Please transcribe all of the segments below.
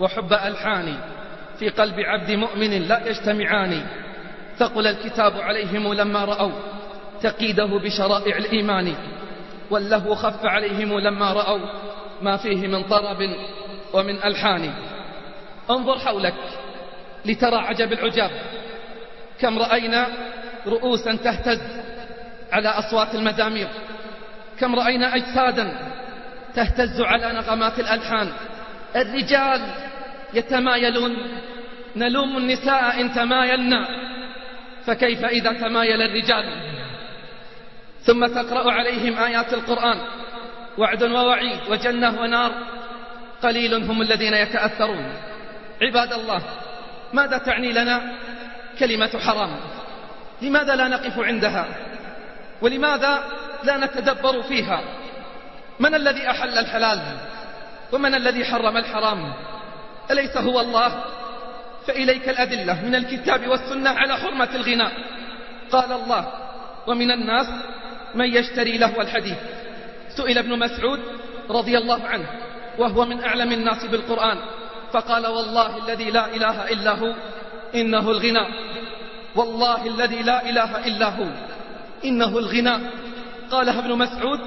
وحب ألحاني في قلب عبد مؤمن لا يجتمعان. ثقل الكتاب عليهم لما رأوا تقيده بشرائع الإيمان. واللهو خف عليهم لما رأوا ما فيه من طرب ومن ألحان. انظر حولك لترى عجب العجاب. كم رأينا رؤوسا تهتز على أصوات المزامير. كم رأينا أجسادا تهتز على نغمات الألحان. الرجال يتمايلون. نلوم النساء إن تمايلنا فكيف إذا تمايل الرجال؟ ثم تقرأ عليهم آيات القرآن. وعد ووعيد وجنة ونار. قليل هم الذين يتأثرون. عباد الله ماذا تعني لنا كلمة حرام؟ لماذا لا نقف عندها؟ ولماذا لا نتدبر فيها؟ من الذي أحل الحلال؟ ومن الذي حرم الحرام؟ أليس هو الله؟ فإليك الأدلة من الكتاب والسنة على حرمة الغناء قال الله ومن الناس من يشتري له الحديث. سئل ابن مسعود رضي الله عنه وهو من أعلم الناس بالقرآن. فقال والله الذي لا إله إلا هو إنه الغناء والله الذي لا إله إلا هو إنه الغناء قالها ابن مسعود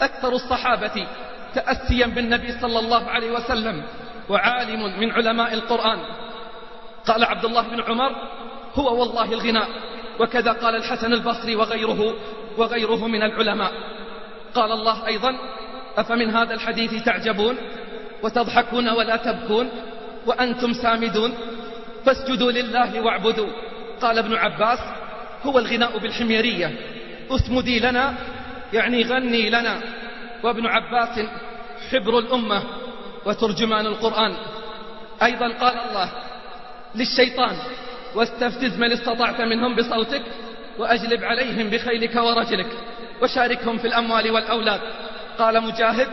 أكثر الصحابة تأسيا بالنبي صلى الله عليه وسلم. وعالم من علماء القرآن. قال عبد الله بن عمر هو والله الغناء. وكذا قال الحسن البصري وغيره وغيره من العلماء. قال الله أيضا أفمن هذا الحديث تعجبون؟ وتضحكون ولا تبكون؟ وأنتم سامدون؟ فاسجدوا لله واعبدوا. قال ابن عباس هو الغناء بالحميرية. اسمدي لنا يعني غني لنا. وابن عباس حبر الأمة. وترجمان القرآن. أيضا قال الله للشيطان واستفزز من استطعت منهم بصوتك وأجلب عليهم بخيلك ورجلك وشاركهم في الأموال والأولاد. قال مجاهد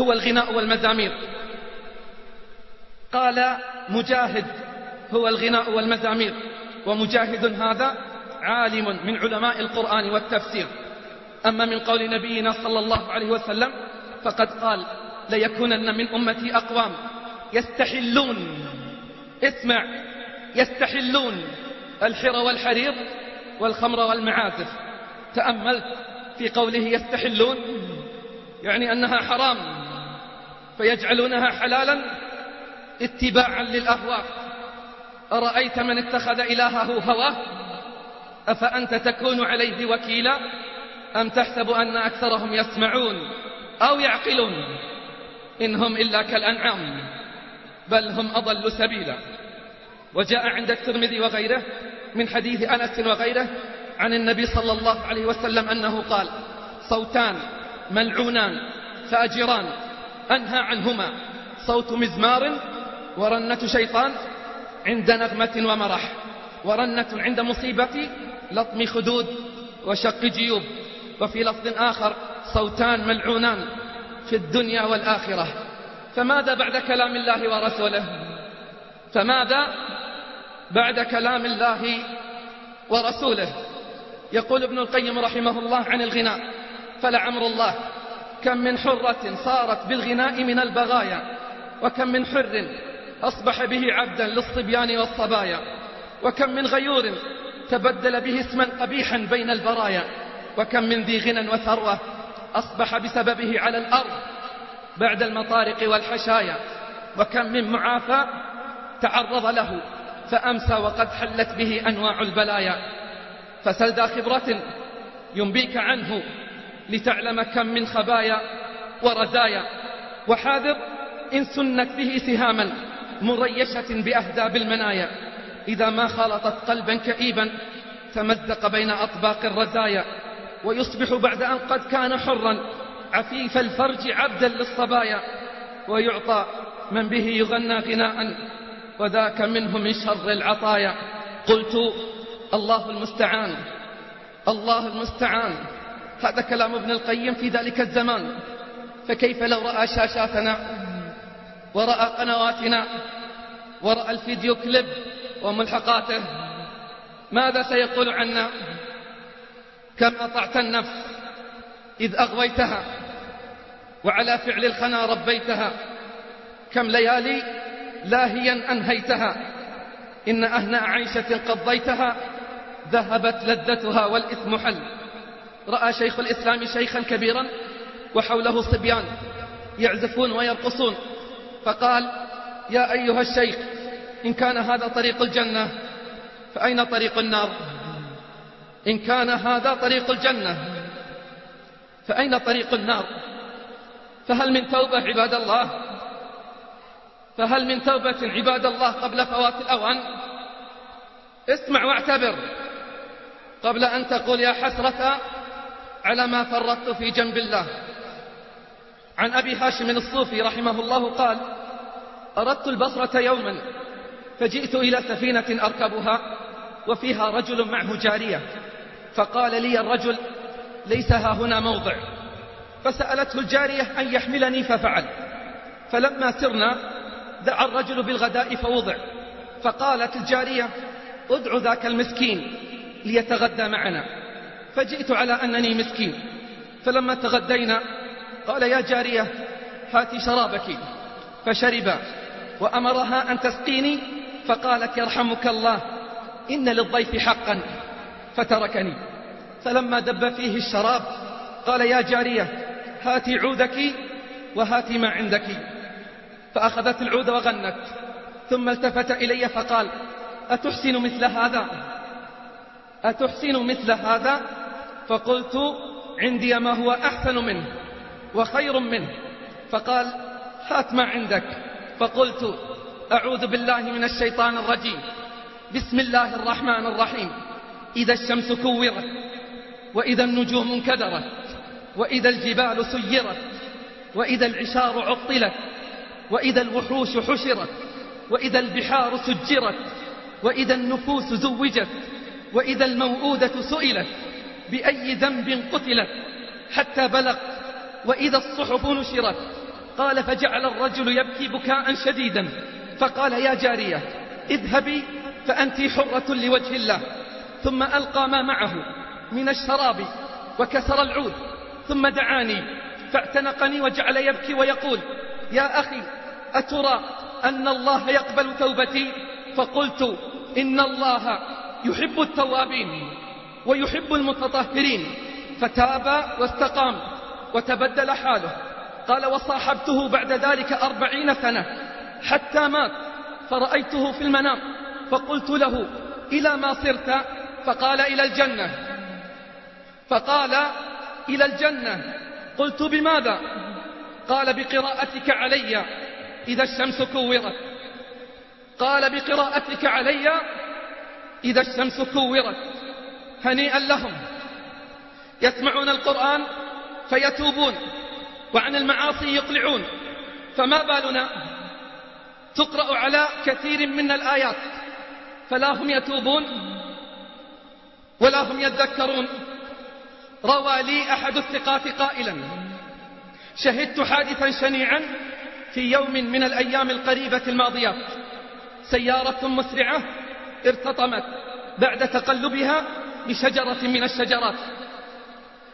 هو الغناء والمزامير. قال مجاهد هو الغناء والمزامير. ومجاهد هذا عالم من علماء القرآن والتفسير. أما من قول نبينا صلى الله عليه وسلم فقد قال ليكونن من أمتي أقوام. يستحلون. اسمع. يستحلون. الحر والحرير والخمر والمعازف. تأملت في قوله يستحلون. يعني أنها حرام. فيجعلونها حلالا اتباعا للأهواء. أرأيت من اتخذ إلهه هواه؟ أفأنت تكون عليه وكيلا؟ أم تحسب أن أكثرهم يسمعون أو يعقلون؟ إن هم إلا كالأنعام بل هم أضل سبيلا. وجاء عند الترمذي وغيره من حديث أنس وغيره عن النبي صلى الله عليه وسلم أنه قال صوتان ملعونان فاجران أنهى عنهما. صوت مزمار ورنة شيطان عند نغمة ومرح ورنة عند مصيبة لطم خدود وشق جيوب. وفي لفظ آخر صوتان ملعونان. في الدنيا والآخرة. فماذا بعد كلام الله ورسوله؟ فماذا بعد كلام الله ورسوله؟ يقول ابن القيم رحمه الله عن الغناء فلعمر الله. كم من حرة صارت بالغناء من البغايا وكم من حر أصبح به عبدا للصبيان والصبايا وكم من غيور تبدل به اسما قبيحا بين البرايا وكم من ذي غنى وثروة أصبح بسببه على الأرض بعد المطارق والحشايا وكم من معافى تعرض له فأمسى وقد حلت به أنواع البلايا. فسل ذا خبرة ينبيك عنه لتعلم كم من خبايا ورزايا. وحاذر إن سنت به سهاما مريشة بأهداب المنايا. إذا ما خلطت قلبا كئيبا تمزق بين أطباق الرزايا. ويصبح بعد أن قد كان حرا عفيف الفرج عبدا للصبايا ويعطى من به يغنى غناء وذاك منه من شر العطايا. قلت الله المستعان الله المستعان. هذا كلام ابن القيم في ذلك الزمان. فكيف لو رأى شاشاتنا ورأى قنواتنا ورأى الفيديو كليب وملحقاته؟ ماذا سيقول عنا؟ كم أطعت النفس إذ أغويتها وعلى فعل الخنا ربيتها كم ليالي لاهيا أنهيتها إن أهنى عيشة قضيتها ذهبت لذتها والإثم حل رأى شيخ الإسلام شيخا كبيرا وحوله صبيان يعزفون ويرقصون فقال يا أيها الشيخ إن كان هذا طريق الجنة فأين طريق النار إن كان هذا طريق الجنة فأين طريق النار؟ فهل من توبة عباد الله؟ فهل من توبة عباد الله قبل فوات الأوان؟ اسمع واعتبر قبل أن تقول يا حسرة على ما فرطت في جنب الله. عن أبي هاشم الصوفي رحمه الله قال أردت البصرة يوما فجئت إلى سفينة أركبها وفيها رجل معه جارية. فقال لي الرجل ليس ها هنا موضع. فسألته الجارية أن يحملني ففعل. فلما سرنا دعا الرجل بالغداء فوضع. فقالت الجارية ادع ذاك المسكين ليتغدى معنا. فجئت على أنني مسكين. فلما تغدينا قال يا جارية هاتي شرابك. فشرب وأمرها أن تسقيني. فقالت يرحمك الله إن للضيف حقا. فتركني. فلما دب فيه الشراب قال يا جارية هاتي عودك وهاتي ما عندك. فأخذت العود وغنت ثم التفت إلي فقال أتحسن مثل هذا؟ أتحسن مثل هذا؟ فقلت عندي ما هو أحسن منه وخير منه. فقال هات ما عندك. فقلت أعوذ بالله من الشيطان الرجيم. بسم الله الرحمن الرحيم. إذا الشمس كورت وإذا النجوم انكدرت وإذا الجبال سيرت وإذا العشار عطلت وإذا الوحوش حشرت وإذا البحار سجرت وإذا النفوس زوجت وإذا الموءودة سئلت بأي ذنب قتلت حتى بلغ وإذا الصحف نشرت. قال فجعل الرجل يبكي بكاء شديدا فقال يا جارية اذهبي فأنت حرة لوجه الله. ثم ألقى ما معه من الشراب وكسر العود ثم دعاني فاعتنقني وجعل يبكي ويقول يا أخي أترى أن الله يقبل توبتي؟ فقلت إن الله يحب التوابين ويحب المتطهرين. فتاب واستقام وتبدل حاله. قال وصاحبته بعد ذلك أربعين سنة حتى مات فرأيته في المنام. فقلت له إلى ما صرت؟ فقال إلى الجنة. فقال إلى الجنة. قلت بماذا؟ قال بقراءتك علي إذا الشمس كورت. قال بقراءتك علي إذا الشمس كورت. هنيئا لهم. يسمعون القرآن فيتوبون وعن المعاصي يقلعون. فما بالنا؟ تقرأ على كثير من الآيات. فلا هم يتوبون. ولا هم يذكرون روى لي أحد الثقات قائلا. شهدت حادثا شنيعا في يوم من الأيام القريبة الماضية. سيارة مسرعة ارتطمت بعد تقلبها بشجرة من الشجرات.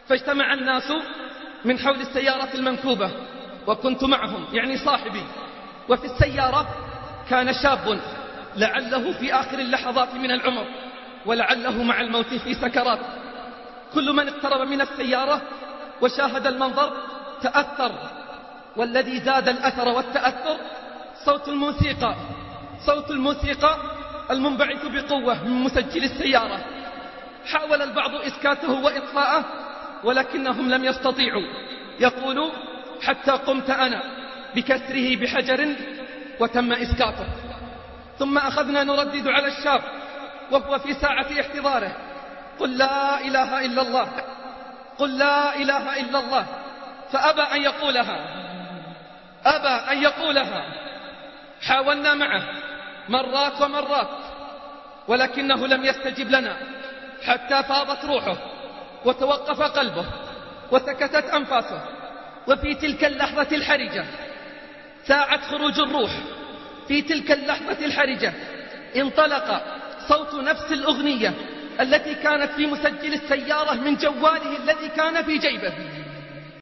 فاجتمع الناس من حول السيارة المنكوبة وكنت معهم يعني صاحبي. وفي السيارة كان شاب لعله في آخر اللحظات من العمر. ولعله مع الموت في سكرات. كل من اقترب من السيارة وشاهد المنظر تأثر والذي زاد الأثر والتأثر صوت الموسيقى. صوت الموسيقى المنبعث بقوة من مسجل السيارة. حاول البعض إسكاته وإطفاءه ولكنهم لم يستطيعوا. يقول حتى قمت أنا بكسره بحجر وتم إسكاته. ثم أخذنا نردد على الشاب. وهو في ساعة احتضاره. قل لا إله إلا الله. قل لا إله إلا الله. فأبى أن يقولها. أبى أن يقولها. حاولنا معه. مرات ومرات. ولكنه لم يستجب لنا. حتى فاضت روحه. وتوقف قلبه. وسكتت أنفاسه. وفي تلك اللحظة الحرجة ساعة خروج الروح. في تلك اللحظة الحرجة انطلق. صوت نفس الأغنية التي كانت في مسجل السيارة من جواله الذي كان في جيبه.